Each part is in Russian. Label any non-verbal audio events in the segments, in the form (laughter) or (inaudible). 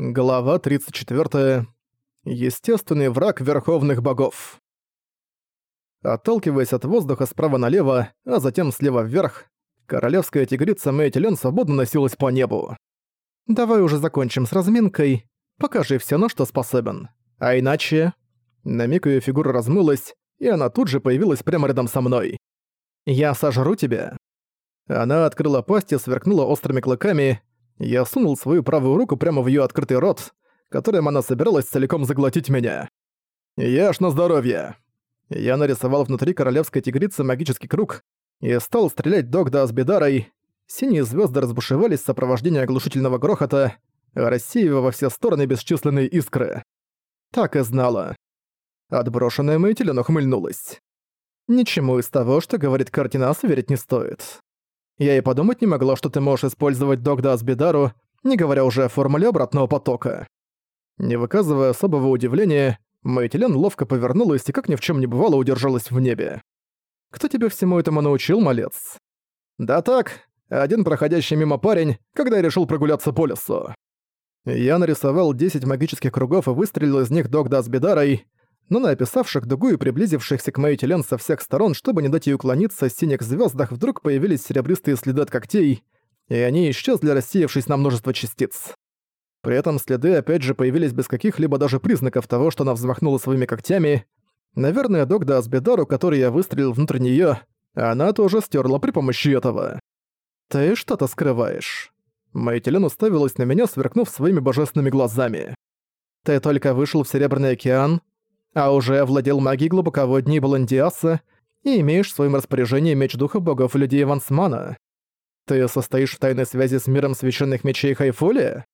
Глава 34. Естественный враг верховных богов. Отталкиваясь от воздуха справа налево, а затем слева вверх, королевская тигрица Мэйтилен свободно носилась по небу. «Давай уже закончим с разминкой. Покажи все, на что способен. А иначе...» На миг её фигура размылась, и она тут же появилась прямо рядом со мной. «Я сожру тебя». Она открыла пасть и сверкнула острыми клыками, я сунул свою правую руку прямо в её открытый рот, которым она собиралась целиком заглотить меня. «Ешь на здоровье!» Я нарисовал внутри королевской тигрицы магический круг и стал стрелять Догда с Бедарой. Синие звезды разбушевались в сопровождении оглушительного грохота, рассеивая во все стороны бесчисленные искры. Так и знала. Отброшенная Мэйтилен ухмыльнулась. Ничему из того, что говорит Картинас, верить не стоит. Я и подумать не могла, что ты можешь использовать Догда Асбидару, не говоря уже о формуле обратного потока. Не выказывая особого удивления, Мэйтилен ловко повернулась и как ни в чем не бывало удержалась в небе. «Кто тебя всему этому научил, малец?» «Да так, один проходящий мимо парень, когда я решил прогуляться по лесу». Я нарисовал 10 магических кругов и выстрелил из них Догда с но на описавших дугу и приблизившихся к Мэйтилен со всех сторон, чтобы не дать ей уклониться, синих звездах вдруг появились серебристые следы от когтей, и они исчезли, рассеявшись на множество частиц. При этом следы опять же появились без каких-либо даже признаков того, что она взмахнула своими когтями. Наверное, Догда Асбедару, который я выстрелил внутрь неё, она тоже стерла при помощи этого. «Ты что-то скрываешь?» Мэйтилен уставилась на меня, сверкнув своими божественными глазами. «Ты только вышел в Серебряный океан, а уже овладел магией глубоководней Баландиаса и имеешь в своем распоряжении меч духов богов и людей Вансмана. Ты состоишь в тайной связи с миром священных мечей Хайфули?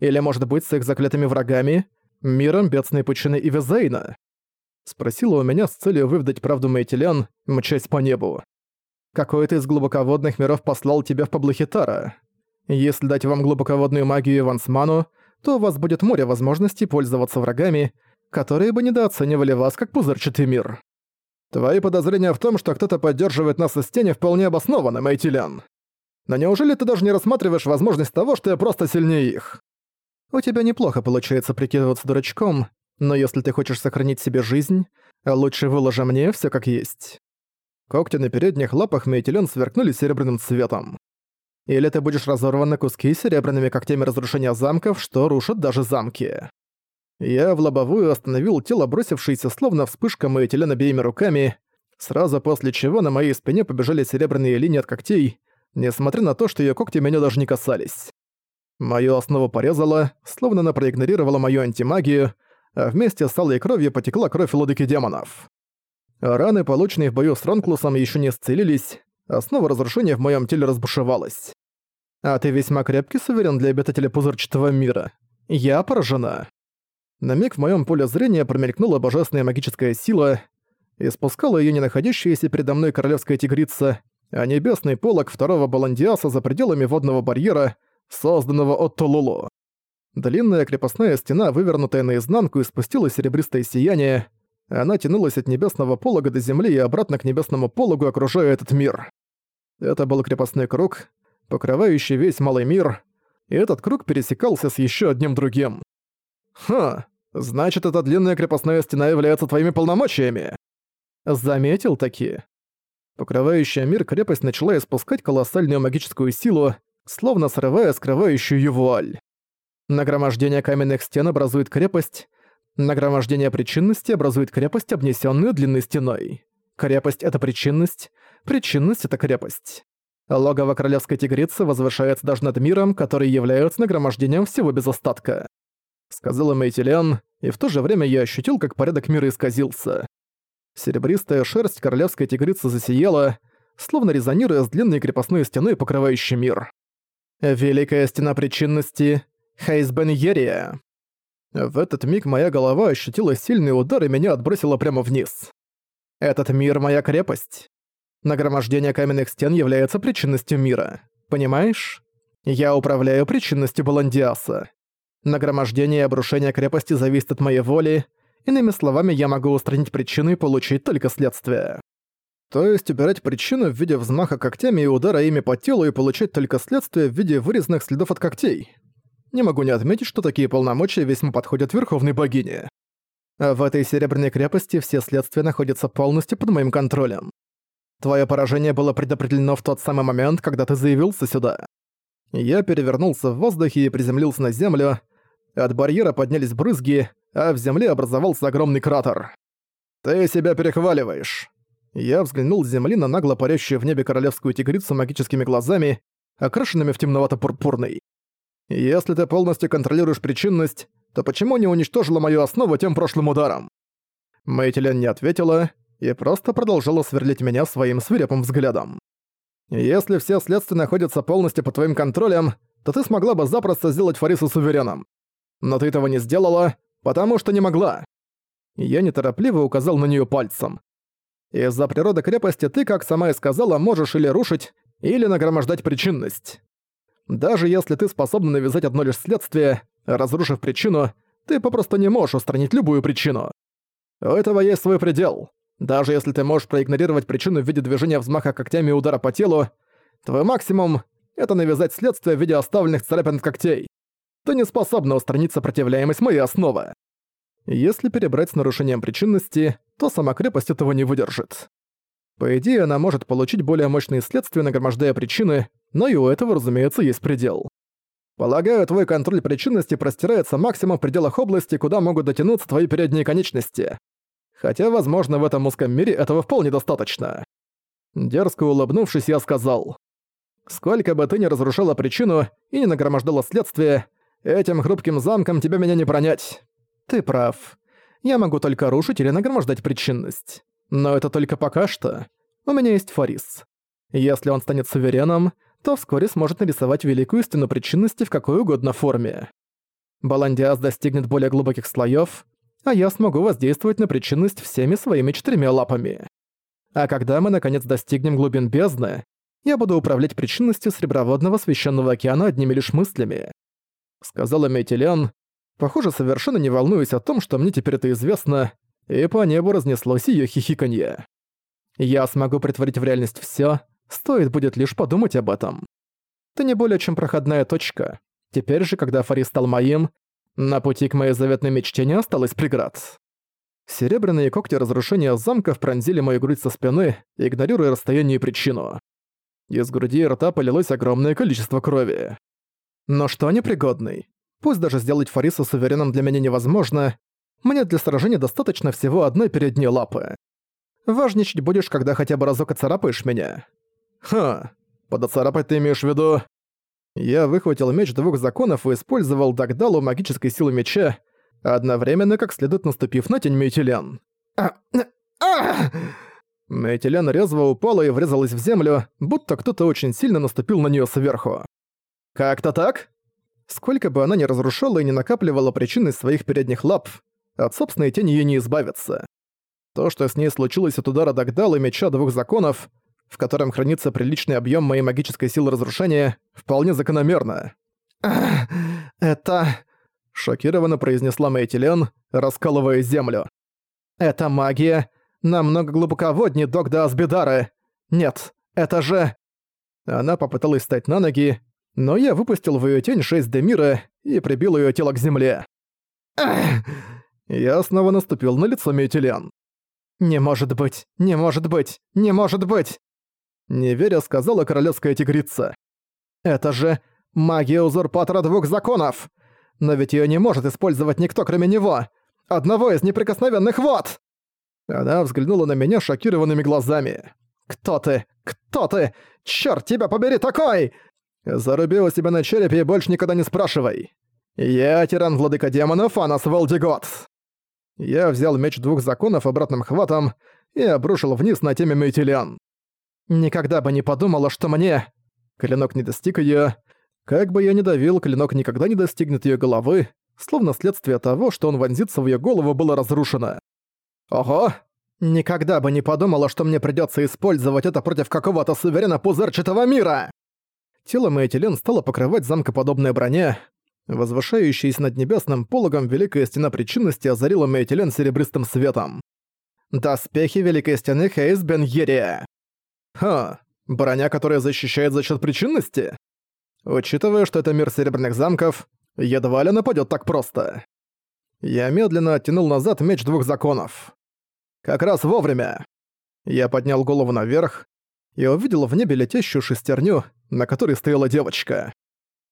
Или, может быть, с их заклятыми врагами, миром Бедсной Пучины и? Спросила у меня с целью выведать правду Мейтилян, мчась по небу. Какой-то из глубоководных миров послал тебя в Паблохитара. Если дать вам глубоководную магию Вансману, то у вас будет море возможностей пользоваться врагами, которые бы недооценивали вас как пузырчатый мир. Твои подозрения в том, что кто-то поддерживает нас из тени, вполне обоснованы, Майтилян. Но неужели ты даже не рассматриваешь возможность того, что я просто сильнее их? У тебя неплохо получается прикидываться дурачком, но если ты хочешь сохранить себе жизнь, лучше выложи мне все как есть. Когти на передних лапах Мейтилен сверкнули серебряным цветом. Или ты будешь разорван на куски серебряными когтями разрушения замков, что рушат даже замки. Я в лобовую остановил тело, бросившееся словно вспышка моетелен обеими руками, сразу после чего на моей спине побежали серебряные линии от когтей, несмотря на то, что её когти меня даже не касались. Мою основу порезало, словно она проигнорировала мою антимагию, а вместе с алой кровью потекла кровь лодыки демонов. Раны, полученные в бою с Ронклусом, ещё не исцелились, основа разрушения в моём теле разбушевалась. А ты весьма крепкий суверен для обитателя пузырчатого мира. Я поражена. На миг в моем поле зрения промелькнула божественная магическая сила, и спускала ее не находящаяся передо мной королевская тигрица, а небесный полог второго Баландиаса за пределами водного барьера, созданного от Тулулу. Длинная крепостная стена, вывернутая наизнанку, испустила серебристое сияние. Она тянулась от небесного полога до земли и обратно к небесному пологу, окружая этот мир. Это был крепостной круг, покрывающий весь малый мир, и этот круг пересекался с еще одним другим. «Ха, значит, эта длинная крепостная стена является твоими полномочиями!» Заметил такие. Покрывающая мир крепость начала испускать колоссальную магическую силу, словно срывая скрывающую ее вуаль. Нагромождение каменных стен образует крепость, нагромождение причинности образует крепость, обнесенную длинной стеной. Крепость — это причинность, причинность — это крепость. Логово королевской тигрицы возвышается даже над миром, который является нагромождением всего без остатка сказала Мейтилиан, и в то же время я ощутил, как порядок мира исказился. Серебристая шерсть королевской тигрицы засияла, словно резонируя с длинной крепостной стеной, покрывающей мир. Великая стена причинности Хейсбен-Ерия. В этот миг моя голова ощутила сильный удар и меня отбросило прямо вниз. Этот мир — моя крепость. Нагромождение каменных стен является причинностью мира. Понимаешь? Я управляю причинностью Баландиаса. Нагромождение и обрушение крепости зависит от моей воли, иными словами, я могу устранить причину и получить только следствие. То есть убирать причину в виде взмаха когтями и удара ими по телу и получать только следствие в виде вырезанных следов от когтей. не могу не отметить, что такие полномочия весьма подходят Верховной Богине. В этой Серебряной крепости все следствия находятся полностью под моим контролем. Твое поражение было предопределено в тот самый момент, когда ты заявился сюда. Я перевернулся в воздухе и приземлился на землю. От барьера поднялись брызги, а в земле образовался огромный кратер. «Ты себя перехваливаешь». Я взглянул с земли на нагло парящую в небе королевскую тигрицу магическими глазами, окрашенными в темновато-пурпурный. «Если ты полностью контролируешь причинность, то почему не уничтожила мою основу тем прошлым ударом?» Мэйтилен не ответила и просто продолжала сверлить меня своим свирепым взглядом. «Если все следствия находятся полностью под твоим контролем, то ты смогла бы запросто сделать Фариса сувереном. Но ты этого не сделала, потому что не могла». Я неторопливо указал на нее пальцем. Из-за природы крепости ты, как сама и сказала, можешь или рушить, или нагромождать причинность. Даже если ты способна навязать одно лишь следствие, разрушив причину, ты попросту не можешь устранить любую причину. У этого есть свой предел. Даже если ты можешь проигнорировать причину в виде движения взмаха когтями и удара по телу, твой максимум — это навязать следствие в виде оставленных царапин когтей. Ты не способна устранить сопротивляемость моей основы. Если перебрать с нарушением причинности, то сама крепость этого не выдержит. По идее, она может получить более мощные следствия, нагромождая причины, но и у этого, разумеется, есть предел. Полагаю, твой контроль причинности простирается максимум в пределах области, куда могут дотянуться твои передние конечности. Хотя, возможно, в этом узком мире этого вполне достаточно. Дерзко улыбнувшись, я сказал. «Сколько бы ты ни разрушала причину и не нагромождала следствие, этим хрупким замком тебя меня не пронять. Ты прав. Я могу только рушить или нагромождать причинность. Но это только пока что. У меня есть Фарис. Если он станет сувереном, то вскоре сможет нарисовать великую истину причинности в какой угодно форме. Баландиас достигнет более глубоких слоев, а я смогу воздействовать на причинность всеми своими четырьмя лапами. А когда мы наконец достигнем глубин бездны, я буду управлять причинностью Среброводного Священного Океана одними лишь мыслями. Сказала Метилиан, Похоже, совершенно не волнуюсь о том, что мне теперь это известно, и по небу разнеслось её хихиканье. Я смогу притворить в реальность всё, стоит будет лишь подумать об этом. Это не более чем проходная точка. Теперь же, когда Фари стал моим, на пути к моей заветной мечте не осталось преград. Серебряные когти разрушения замков пронзили мою грудь со спины, игнорируя расстояние и причину. Из груди и рта полилось огромное количество крови. Но что непригодный? Пусть даже сделать Фариса сувереном для меня невозможно, мне для сражения достаточно всего одной передней лапы. Важничать будешь, когда хотя бы разок оцарапаешь меня. Ха, подоцарапать ты имеешь в виду? Я выхватил меч двух законов и использовал Дагдалу магической силы меча, одновременно как следует наступив на тень Мейтилян. А, а! Мейтилян резво упала и врезалась в землю, будто кто-то очень сильно наступил на нее сверху. «Как-то так?» Сколько бы она ни разрушала и не накапливала причины своих передних лап, от собственной тени ей не избавиться. То, что с ней случилось от удара Дагдала и меча двух законов, в котором хранится приличный объем моей магической силы разрушения, вполне закономерно. «Это...» — шокированно произнесла Мэйтилен, раскалывая землю. «Это магия намного глубоководнее Догда Асбидары. Нет, это же...» Она попыталась встать на ноги, но я выпустил в её тень шесть Демира и прибил её тело к земле. Ах! Я снова наступил на лицо Метилен. «Не может быть! Не может быть! Не может быть!» Неверя сказала королевская тигрица. «Это же магия узурпатора двух законов! Но ведь её не может использовать никто, кроме него! Одного из неприкосновенных вод!» Она взглянула на меня шокированными глазами. «Кто ты? Кто ты? Чёрт тебя побери такой! Заруби у себя на черепе и больше никогда не спрашивай. Я тиран владыка демонов Анас Волдигот. Я взял меч двух законов обратным хватом и обрушил вниз на теме Мейтилиан. Никогда бы не подумала, что мне... Клинок не достиг её. Как бы я ни давил, клинок никогда не достигнет её головы, словно следствие того, что он вонзится в её голову, было разрушено. Ого! Никогда бы не подумала, что мне придётся использовать это против какого-то суверена пузырчатого мира! Тело Мэйтилен стало покрывать замкоподобная броня. Возвышающаяся над небесным пологом Великая Стена Причинности озарила Мэйтилен серебристым светом. Доспехи Великой Стены Хейс Бенгерия. Ха, броня, которая защищает за счет причинности? Учитывая, что это мир Серебряных Замков, едва ли нападёт так просто. Я медленно оттянул назад меч двух законов. Как раз вовремя. Я поднял голову наверх и увидел в небе летящую шестерню, на которой стояла девочка.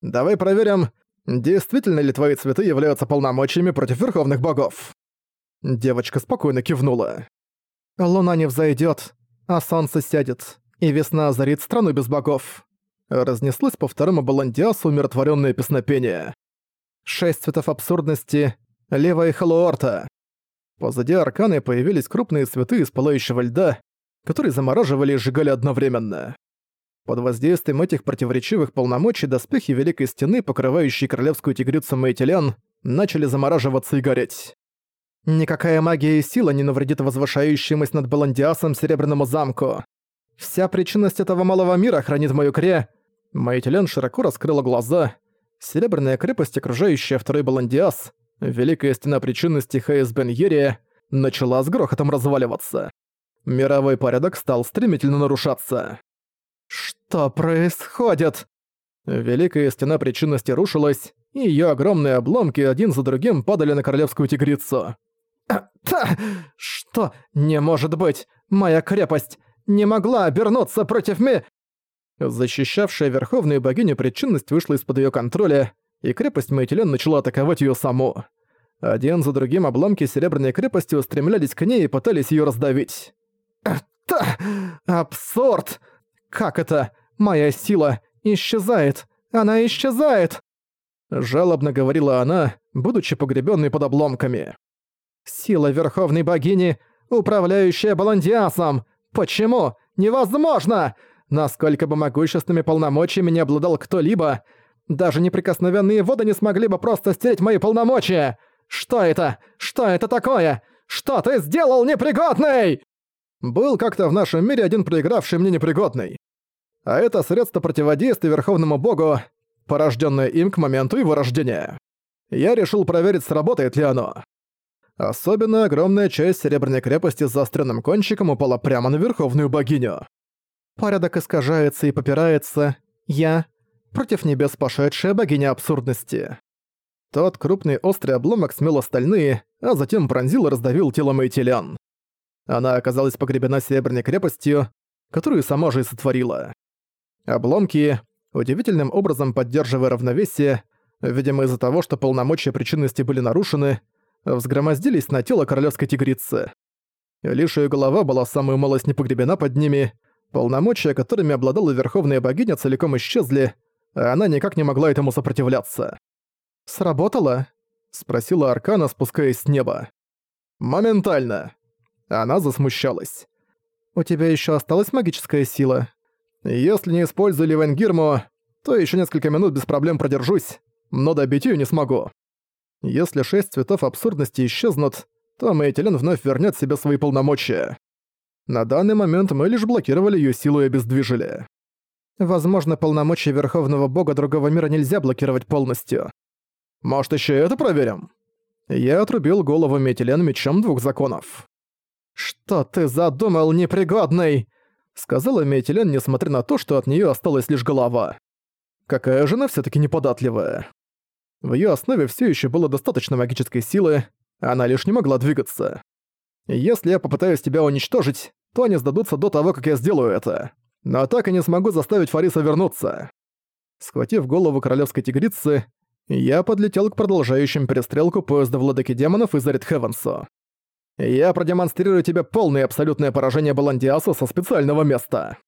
«Давай проверим, действительно ли твои цветы являются полномочиями против верховных богов?» Девочка спокойно кивнула. «Луна не взойдёт, а солнце сядет, и весна озарит страну без богов». Разнеслось по второму Баландиасу умиротворённое песнопение. Шесть цветов абсурдности, левая Халуорта. Позади арканы появились крупные цветы из пылающего льда, которые замораживали и сжигали одновременно. Под воздействием этих противоречивых полномочий доспехи Великой Стены, покрывающие королевскую тигрицу Мейтелян, начали замораживаться и гореть. Никакая магия и сила не навредит возвышающемуся над Баландиасом Серебряному замку. Вся причинность этого малого мира хранит мою кре. Мейтелян широко раскрыла глаза. Серебряная крепость, окружающая второй Баландиас, Великая Стена причинности Хейс Бен начала с грохотом разваливаться. Мировой порядок стал стремительно нарушаться. Что происходит? Великая стена причинности рушилась, и её огромные обломки один за другим падали на королевскую тигрицу. (clears throat) «Та! Что? Не может быть! Моя крепость не могла обернуться против ми...» Защищавшая верховную богиню причинность вышла из-под её контроля, и крепость Мейтилен начала атаковать её саму. Один за другим обломки Серебряной крепости устремлялись к ней и пытались её раздавить. «Та! Абсурд! Как это? Моя сила исчезает! Она исчезает!» Жалобно говорила она, будучи погребенной под обломками. «Сила Верховной Богини, управляющая Баландиасом! Почему? Невозможно! Насколько бы могущественными полномочиями не обладал кто-либо, даже неприкосновенные воды не смогли бы просто стереть мои полномочия! Что это? Что это такое? Что ты сделал, непригодный?» Был как-то в нашем мире один проигравший мне непригодный. А это средство противодействия Верховному Богу, порожденное им к моменту его рождения. Я решил проверить, сработает ли оно. Особенно огромная часть Серебряной крепости с заостренным кончиком упала прямо на Верховную Богиню. Порядок искажается и попирается. Я против небес пошедшая богиня абсурдности. Тот крупный острый обломок смел остальные, а затем пронзил и раздавил тело Мейтилян. Она оказалась погребена Серебряной крепостью, которую сама же и сотворила. Обломки, удивительным образом поддерживая равновесие, видимо из-за того, что полномочия причинности были нарушены, взгромоздились на тело королевской тигрицы. Лишь ее голова была самую малость не погребена под ними, полномочия, которыми обладала верховная богиня, целиком исчезли, а она никак не могла этому сопротивляться. «Сработало?» — спросила Аркана, спускаясь с неба. «Моментально!» Она засмущалась. «У тебя еще осталась магическая сила? Если не использую Венгирму, то еще несколько минут без проблем продержусь, но добить её не смогу. Если шесть цветов абсурдности исчезнут, то Мэйтилен вновь вернет себе свои полномочия. На данный момент мы лишь блокировали ее силу и обездвижили. Возможно, полномочия Верховного Бога другого мира нельзя блокировать полностью. Может, еще это проверим? Я отрубил голову Метилен мечом двух законов. «Что ты задумал, непригодный?» Сказала Метилен, несмотря на то, что от нее осталась лишь голова. Какая же она все таки неподатливая. В ее основе все еще было достаточно магической силы, она лишь не могла двигаться. Если я попытаюсь тебя уничтожить, то они сдадутся до того, как я сделаю это. Но так и не смогу заставить Фариса вернуться. Схватив голову королевской тигрицы, я подлетел к продолжающим перестрелку поезда владыки демонов из Арит Хевенсу. Я продемонстрирую тебе полное и абсолютное поражение Баландиаса со специального места.